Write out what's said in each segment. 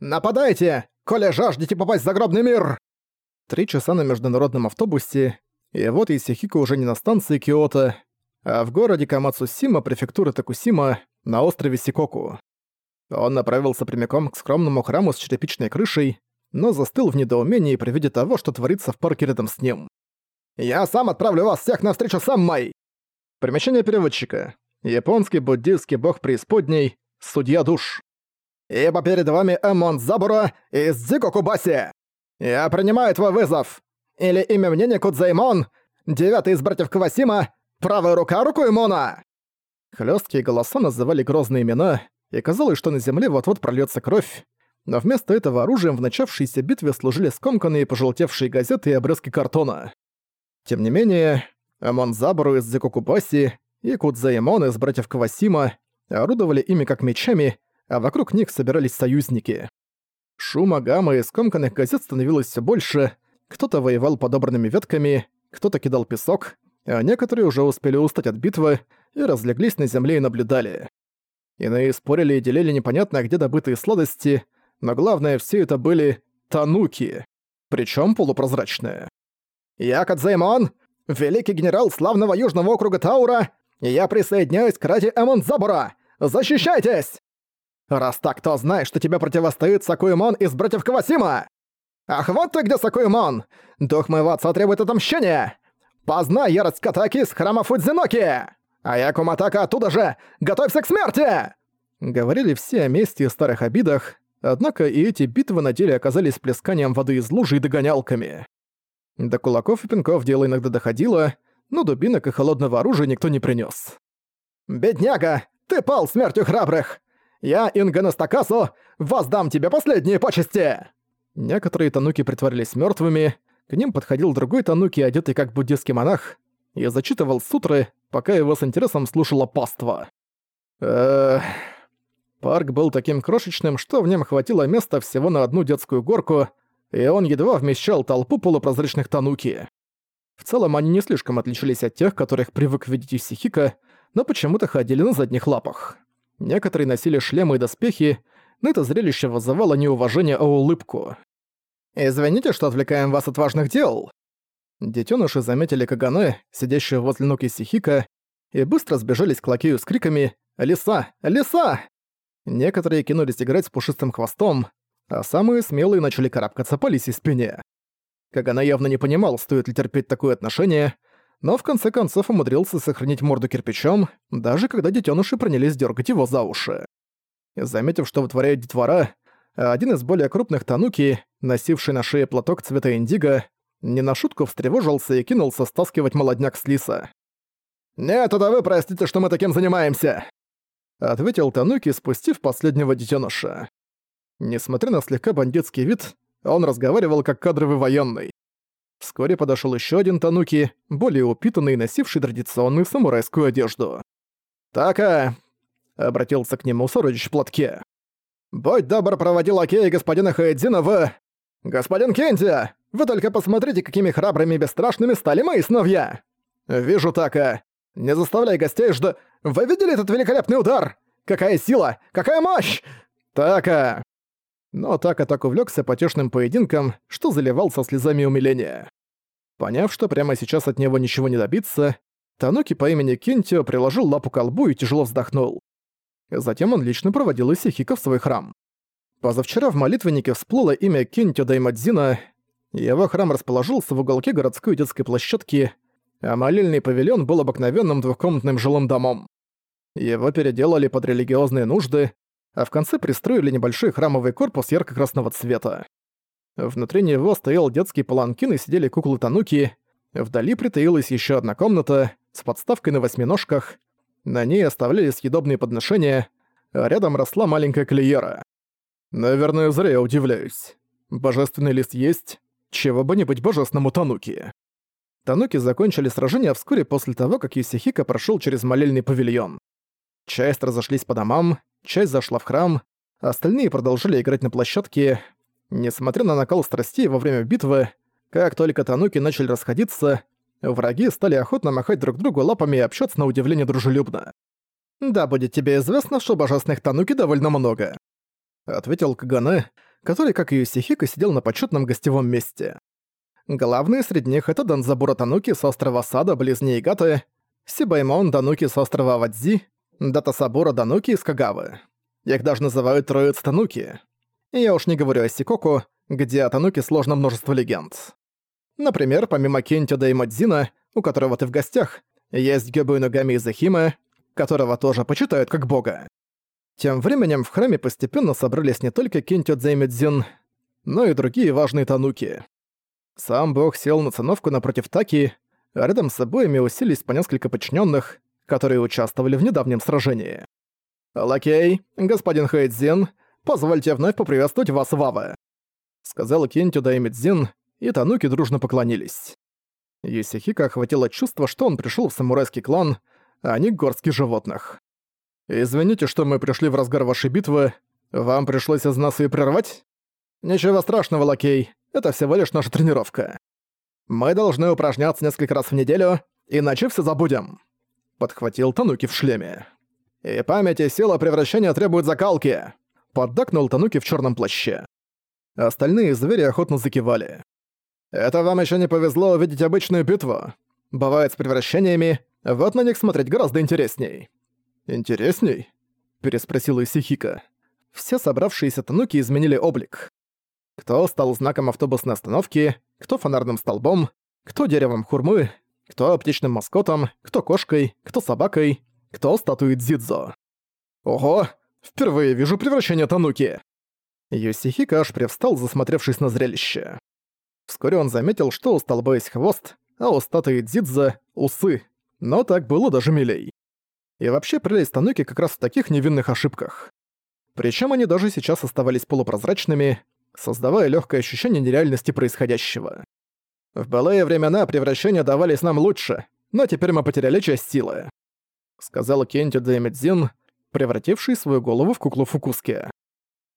«Нападайте, коли жаждете попасть в загробный мир!» Три часа на международном автобусе, и вот Исихико уже не на станции Киото, а в городе Камацусима, префектуры Такусима, на острове Сикоку. Он направился прямиком к скромному храму с черепичной крышей, но застыл в недоумении при виде того, что творится в парке рядом с ним. «Я сам отправлю вас всех на встречу с Аммой!» Примечание переводчика. Японский буддийский бог преисподней, судья душ. «Ибо перед вами Эмон Забура из Дзикокубаси! Я принимаю твой вызов! Или имя мнения Кудзаймон, девятый из братьев Кавасима, правая рука руку Эмона!» Хлёсткие голоса называли грозные имена, и казалось, что на земле вот-вот прольётся кровь, но вместо этого оружием в начавшейся битве служили скомканные пожелтевшие газеты и обрезки картона. Тем не менее, Амон Забору из Зикокубаси и Кудзаэмон из братьев Кавасима орудовали ими как мечами, а вокруг них собирались союзники. Шума, гамма и скомканных газет становилось все больше, кто-то воевал подобранными ветками, кто-то кидал песок, а некоторые уже успели устать от битвы и разлеглись на земле и наблюдали. Иные спорили и делили непонятно где добытые сладости, но главное, все это были тануки, причем полупрозрачные. «Я Кадзаймон, великий генерал славного южного округа Таура, и я присоединяюсь к ради Эмон Забура! Защищайтесь!» «Раз так, то знай, что тебе противостоит Сакуэмон из братьев Кавасима!» «Ах, вот ты где, Сакуэмон! Дух моего отца требует отомщения! Познай ярость Катаки с храма Фудзиноки! А я Куматака оттуда же! Готовься к смерти!» Говорили все о мести и старых обидах, однако и эти битвы на деле оказались плесканием воды из лужи и догонялками. До кулаков и пинков дело иногда доходило, но дубинок и холодного оружия никто не принес. «Бедняга, ты пал смертью храбрых! Я, Инганастакасу, воздам тебе последние почести!» Некоторые тануки притворились мертвыми, к ним подходил другой тануки, одетый как буддийский монах, и зачитывал сутры, пока его с интересом слушало паство. Эх... Парк был таким крошечным, что в нем хватило места всего на одну детскую горку, и он едва вмещал толпу полупрозрачных тануки. В целом они не слишком отличались от тех, которых привык видеть Исихика, но почему-то ходили на задних лапах. Некоторые носили шлемы и доспехи, но это зрелище вызывало не уважение, а улыбку. «Извините, что отвлекаем вас от важных дел». Детёныши заметили Кагане, сидящую возле ног Исихика, и быстро сбежались к лакею с криками «Лиса! Лиса!». Некоторые кинулись играть с пушистым хвостом, а самые смелые начали карабкаться по лисей спине. Кагана явно не понимал, стоит ли терпеть такое отношение, но в конце концов умудрился сохранить морду кирпичом, даже когда детеныши принялись дергать его за уши. Заметив, что вытворяет детвора, один из более крупных тануки, носивший на шее платок цвета индиго, не на шутку встревожился и кинулся стаскивать молодняк с лиса. «Нет, это вы простите, что мы таким занимаемся!» Ответил Тануки, спустив последнего детеныша. Несмотря на слегка бандитский вид, он разговаривал как кадровый военный. Вскоре подошел еще один Тануки, более упитанный, носивший традиционную самурайскую одежду. «Така!» — обратился к нему сородич в платке. «Будь добр, проводи лакея господина Хаэдзина в... Господин Кенти, вы только посмотрите, какими храбрыми и бесстрашными стали мои сыновья! Вижу Така. Не заставляй гостей жда... Вы видели этот великолепный удар? Какая сила! Какая мощь! Така!» Но Така так увлекся потешным поединком, что заливался слезами умиления. Поняв, что прямо сейчас от него ничего не добиться, Тануки по имени Кентио приложил лапу к колбу и тяжело вздохнул. Затем он лично проводил Исихика в свой храм. Позавчера в молитвеннике всплыло имя Кентио Даймадзина, его храм расположился в уголке городской детской площадки, а молельный павильон был обыкновенным двухкомнатным жилым домом. Его переделали под религиозные нужды, а в конце пристроили небольшой храмовый корпус ярко-красного цвета. Внутри него стоял детский паланкин и сидели куклы Тануки, вдали притаилась еще одна комната с подставкой на восьминожках, на ней оставляли съедобные подношения, а рядом росла маленькая клеера. Наверное, зря я удивляюсь. Божественный лист есть, чего бы не быть божественному Тануки. Тануки закончили сражение вскоре после того, как Юсихика прошел через молельный павильон. Часть разошлись по домам, часть зашла в храм, остальные продолжили играть на площадке. Несмотря на накал страстей во время битвы, как только Тануки начали расходиться, враги стали охотно махать друг другу лапами и общаться на удивление дружелюбно. «Да, будет тебе известно, что божественных Тануки довольно много», — ответил Кагане, который, как и Юсихика, сидел на почетном гостевом месте. Главные среди них — это Данзабура Тануки с острова Сада, близ Нейгаты, Сибаймон Дануки с острова Вадзи, Датасабура Дануки из Кагавы. Их даже называют Троиц Тануки. Я уж не говорю о Сикоку, где о Тануки сложно множество легенд. Например, помимо Кентио Даймадзина, у которого ты в гостях, есть Гёбу Инугами Изахима, которого тоже почитают как бога. Тем временем в храме постепенно собрались не только Кентио Дзэймэдзин, но и другие важные тануки. Сам бог сел на циновку напротив Таки, а рядом с обоими уселись по несколько подчиненных, которые участвовали в недавнем сражении. «Лакей, господин Хэйдзин, позвольте вновь поприветствовать вас, Вава», сказал Кентю Даймидзин, и тануки дружно поклонились. Юсихика охватило чувство, что он пришел в самурайский клан, а не горстки животных. «Извините, что мы пришли в разгар вашей битвы. Вам пришлось из нас ее прервать?» «Ничего страшного, лакей. Это всего лишь наша тренировка. Мы должны упражняться несколько раз в неделю, иначе все забудем», — подхватил Тануки в шлеме. «И память и сила превращения требуют закалки», — поддакнул Тануки в черном плаще. Остальные звери охотно закивали. «Это вам еще не повезло увидеть обычную битву. Бывает с превращениями, вот на них смотреть гораздо интересней». «Интересней?» — переспросил Исихика. Все собравшиеся тануки изменили облик. Кто стал знаком автобусной остановки, кто фонарным столбом, кто деревом хурмы, кто аптечным маскотом, кто кошкой, кто собакой, кто статуей Дзидзо. Ого, впервые вижу превращение Тануки. Юсихика аж привстал, засмотревшись на зрелище. Вскоре он заметил, что у столба есть хвост, а у статуи Дзидзо — усы. Но так было даже милей. И вообще прелесть Тануки как раз в таких невинных ошибках. Причем они даже сейчас оставались полупрозрачными, создавая легкое ощущение нереальности происходящего. В былые времена превращения давались нам лучше, но теперь мы потеряли часть силы. Сказал Кентю Дэмидзин, превративший свою голову в куклу Фукуски.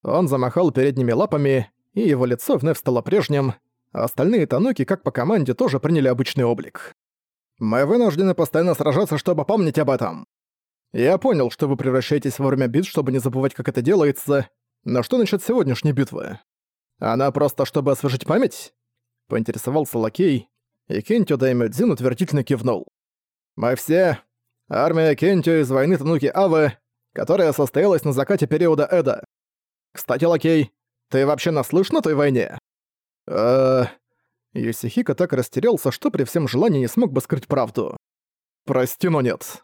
Он замахал передними лапами, и его лицо вновь стало прежним, а остальные тануки, как по команде, тоже приняли обычный облик. «Мы вынуждены постоянно сражаться, чтобы помнить об этом. Я понял, что вы превращаетесь во время битв, чтобы не забывать, как это делается. Но что насчет сегодняшней битвы? Она просто, чтобы освежить память?» Поинтересовался Лакей, и Кентио Даймэдзин утвердительно кивнул. «Мы все... Армия Кентио из войны Тануки Авы, которая состоялась на закате периода Эда. Кстати, Лакей, ты вообще наслышан о той войне?» «Эээ...» Юсихика так растерялся, что при всем желании не смог бы скрыть правду. «Прости, но нет».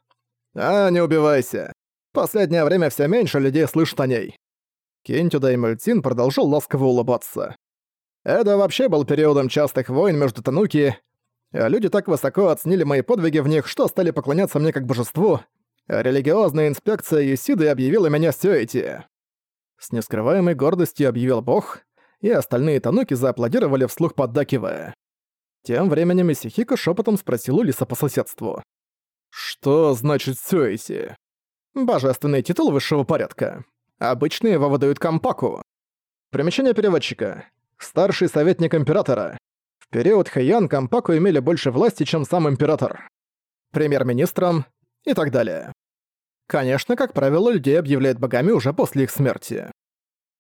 «А, не убивайся. Последнее время все меньше людей слышат о ней». Кентю Даймультин продолжил ласково улыбаться. Это вообще был периодом частых войн между Тануки, а люди так высоко оценили мои подвиги в них, что стали поклоняться мне как божеству, религиозная инспекция Юсиды объявила меня Сёэти. С нескрываемой гордостью объявил бог, и остальные Тануки зааплодировали вслух поддакивая. Тем временем Исихико шепотом спросил у Лиса по соседству. «Что значит Сёэти?» «Божественный титул высшего порядка. Обычно его выдают Кампаку». Примечание переводчика. Старший советник императора. В период Хэйян Кампаку имели больше власти, чем сам император. Премьер-министром и так далее. Конечно, как правило, людей объявляют богами уже после их смерти.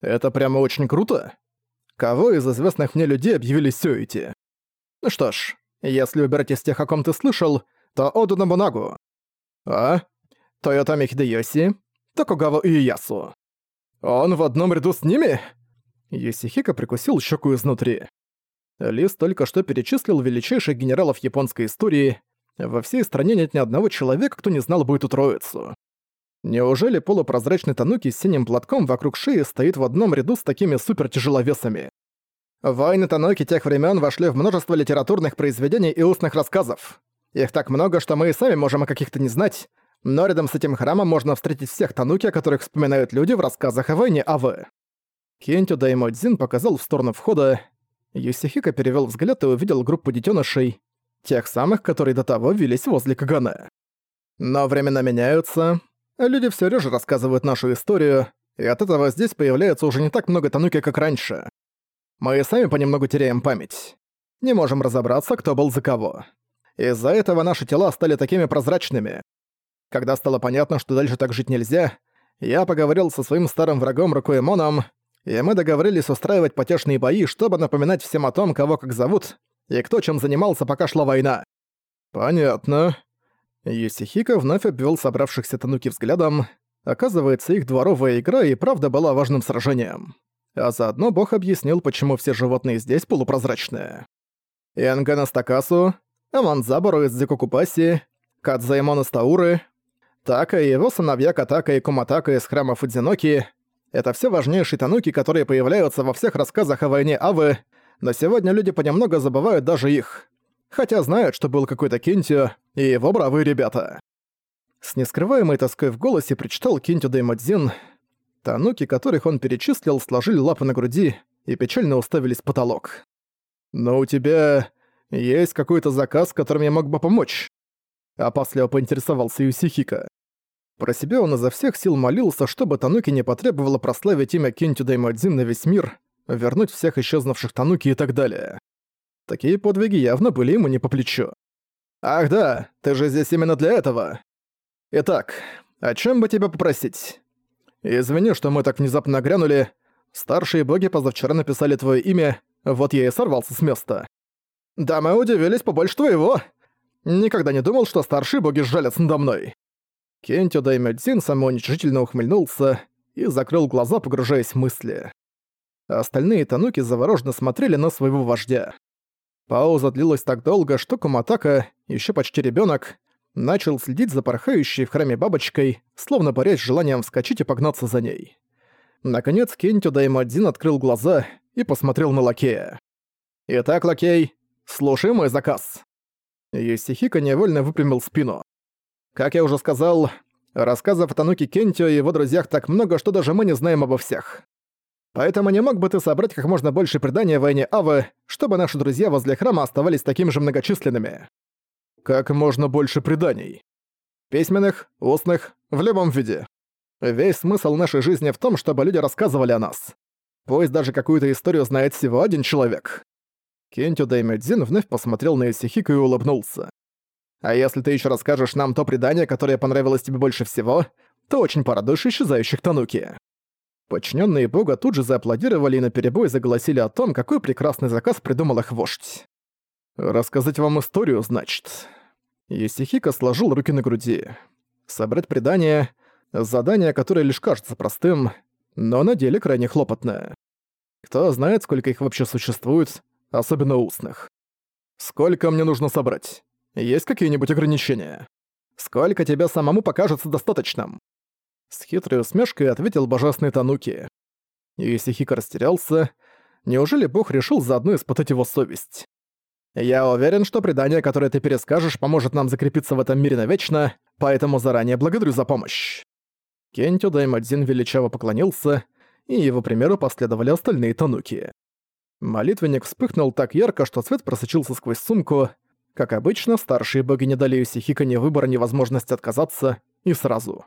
Это прямо очень круто. Кого из известных мне людей объявили Сюити? Ну что ж, если убирать из тех, о ком ты слышал, то Оду Набунагу. А? Тойотами Хидеоси, Токугава Иеясу. Он в одном ряду с ними? Юсихика прикусил щеку изнутри. Лис только что перечислил величайших генералов японской истории. Во всей стране нет ни одного человека, кто не знал бы эту троицу. Неужели полупрозрачный Тануки с синим платком вокруг шеи стоит в одном ряду с такими супертяжеловесами? Войны Тануки тех времен вошли в множество литературных произведений и устных рассказов. Их так много, что мы и сами можем о каких-то не знать, но рядом с этим храмом можно встретить всех Тануки, о которых вспоминают люди в рассказах о войне АВ. Кентю Даймодзин показал в сторону входа. Юсихика перевел взгляд и увидел группу детенышей, тех самых, которые до того вились возле Кагана. Но времена меняются, люди все реже рассказывают нашу историю, и от этого здесь появляется уже не так много Тануки, как раньше. Мы и сами понемногу теряем память. Не можем разобраться, кто был за кого. Из-за этого наши тела стали такими прозрачными. Когда стало понятно, что дальше так жить нельзя, я поговорил со своим старым врагом Рукуэмоном, и мы договорились устраивать потешные бои, чтобы напоминать всем о том, кого как зовут, и кто чем занимался, пока шла война». «Понятно». Юсихика вновь обвел собравшихся Тануки взглядом. Оказывается, их дворовая игра и правда была важным сражением. А заодно бог объяснил, почему все животные здесь полупрозрачные. Янгана Стакасу, Аманзабару из Зикокупаси, Кадзаймон из Тауры, Така и его сыновья Катака и Куматака из храма Фудзиноки — это все важнейшие тануки, которые появляются во всех рассказах о войне Авы, но сегодня люди понемногу забывают даже их. Хотя знают, что был какой-то Кентио и его бравые ребята. С нескрываемой тоской в голосе прочитал Кентио Даймадзин. Тануки, которых он перечислил, сложили лапы на груди и печально уставились в потолок. «Но у тебя есть какой-то заказ, которым я мог бы помочь?» Опасливо поинтересовался Юсихика. Про себя он изо всех сил молился, чтобы Тануки не потребовало прославить имя Кентю Даймадзин на весь мир, вернуть всех исчезнувших Тануки и так далее. Такие подвиги явно были ему не по плечу. «Ах да, ты же здесь именно для этого. Итак, о чем бы тебя попросить? Извини, что мы так внезапно нагрянули. Старшие боги позавчера написали твое имя, вот я и сорвался с места. Да мы удивились побольше твоего. Никогда не думал, что старшие боги сжалятся надо мной. Кентё Даймёдзин самоуничижительно ухмыльнулся и закрыл глаза, погружаясь в мысли. Остальные тануки завороженно смотрели на своего вождя. Пауза длилась так долго, что Куматака, еще почти ребенок, начал следить за порхающей в храме бабочкой, словно борясь с желанием вскочить и погнаться за ней. Наконец Кентю Даймадзин открыл глаза и посмотрел на лакея. «Итак, лакей, слушай мой заказ». Юсихика невольно выпрямил спину. Как я уже сказал, рассказов о Тануке Кентио и его друзьях так много, что даже мы не знаем обо всех. Поэтому не мог бы ты собрать как можно больше преданий о войне Авы, чтобы наши друзья возле храма оставались такими же многочисленными? Как можно больше преданий? Письменных, устных, в любом виде. Весь смысл нашей жизни в том, чтобы люди рассказывали о нас. Пусть даже какую-то историю знает всего один человек. Кентю Даймэдзин вновь посмотрел на Исихико и улыбнулся. А если ты еще расскажешь нам то предание, которое понравилось тебе больше всего, то очень порадуешь исчезающих Тануки». Подчиненные бога тут же зааплодировали и наперебой заголосили о том, какой прекрасный заказ придумал их вождь. «Рассказать вам историю, значит». Есихика сложил руки на груди. Собрать предание — задание, которое лишь кажется простым, но на деле крайне хлопотное. Кто знает, сколько их вообще существует, особенно устных. Сколько мне нужно собрать? Есть какие-нибудь ограничения? Сколько тебе самому покажется достаточным?» С хитрой усмешкой ответил божественный Тануки. Исихика растерялся. Неужели бог решил заодно испытать его совесть? «Я уверен, что предание, которое ты перескажешь, поможет нам закрепиться в этом мире навечно, поэтому заранее благодарю за помощь». Кентю Даймадзин величаво поклонился, и его примеру последовали остальные Тануки. Молитвенник вспыхнул так ярко, что свет просочился сквозь сумку, как обычно, старшие боги не дали Юсихика ни выбора, ни возможности отказаться, и сразу.